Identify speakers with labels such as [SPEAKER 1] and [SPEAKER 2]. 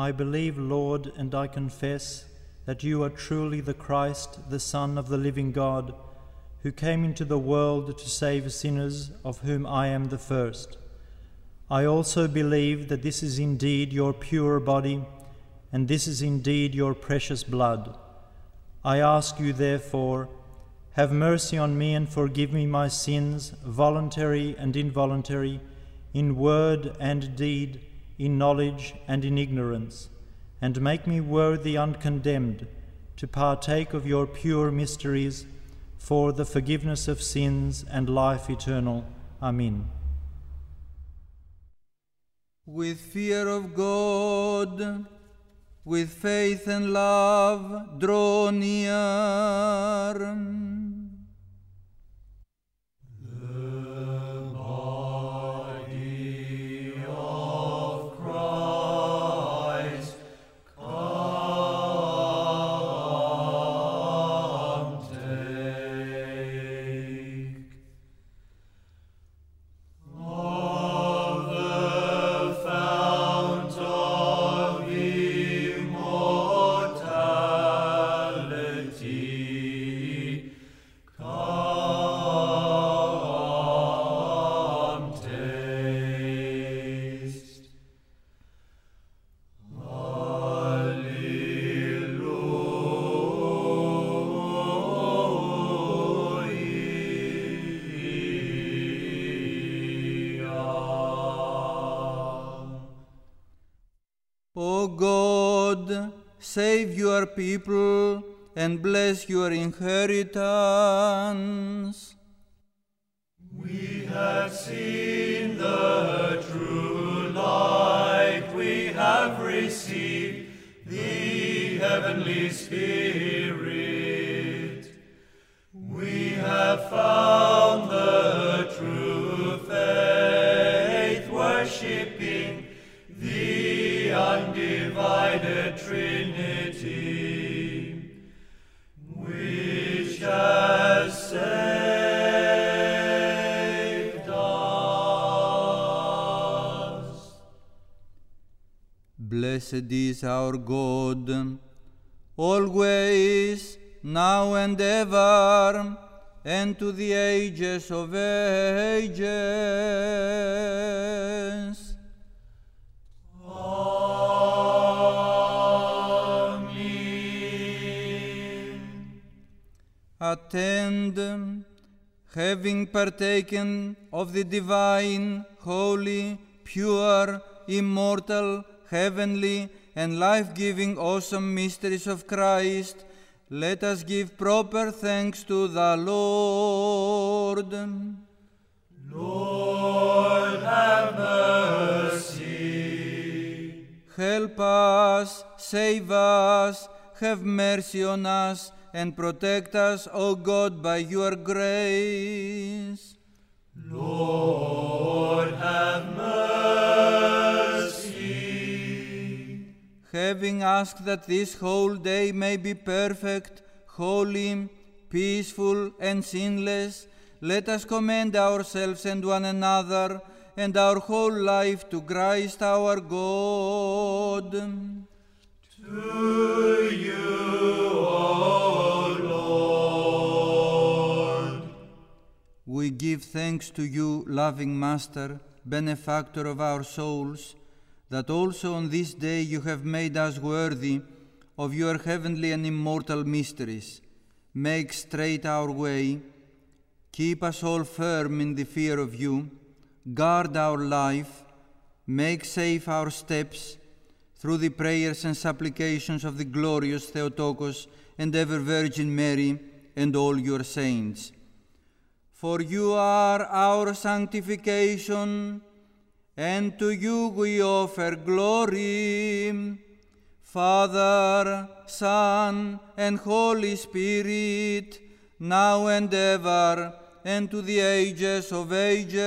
[SPEAKER 1] I believe, Lord, and I confess that you are truly the Christ, the Son of the living God, who came into the world to save sinners, of whom I am the first. I also believe that this is indeed your pure body, and this is indeed your precious blood. I ask you, therefore, have mercy on me and forgive me my sins, voluntary and involuntary, in word and deed, in knowledge and in ignorance, and make me worthy uncondemned to partake of your pure mysteries for the forgiveness of sins and life eternal. Amen.
[SPEAKER 2] With fear of God, with faith and love, draw near. O God, save your people and bless your inheritance.
[SPEAKER 3] We have seen the true light, we have received the heavenly Spirit.
[SPEAKER 2] Blessed is our God, always, now and ever, and to the ages of ages. Attend, having partaken of the divine, holy, pure, immortal, heavenly, and life giving awesome mysteries of Christ, let us give proper thanks to the Lord.
[SPEAKER 3] Lord, have mercy.
[SPEAKER 2] Help us, save us, have mercy on us, and protect us, O God, by your grace.
[SPEAKER 3] Lord, have mercy.
[SPEAKER 2] Having asked that this whole day may be perfect, holy, peaceful, and sinless, let us commend ourselves and one another and our whole life to Christ our God.
[SPEAKER 3] To
[SPEAKER 2] give thanks to you, loving Master, benefactor of our souls, that also on this day you have made us worthy of your heavenly and immortal mysteries. Make straight our way, keep us all firm in the fear of you, guard our life, make safe our steps, through the prayers and supplications of the glorious Theotokos and ever Virgin Mary and all your saints. For you are our sanctification, and to you we offer glory. Father, Son, and Holy Spirit, now and ever, and to the ages of ages.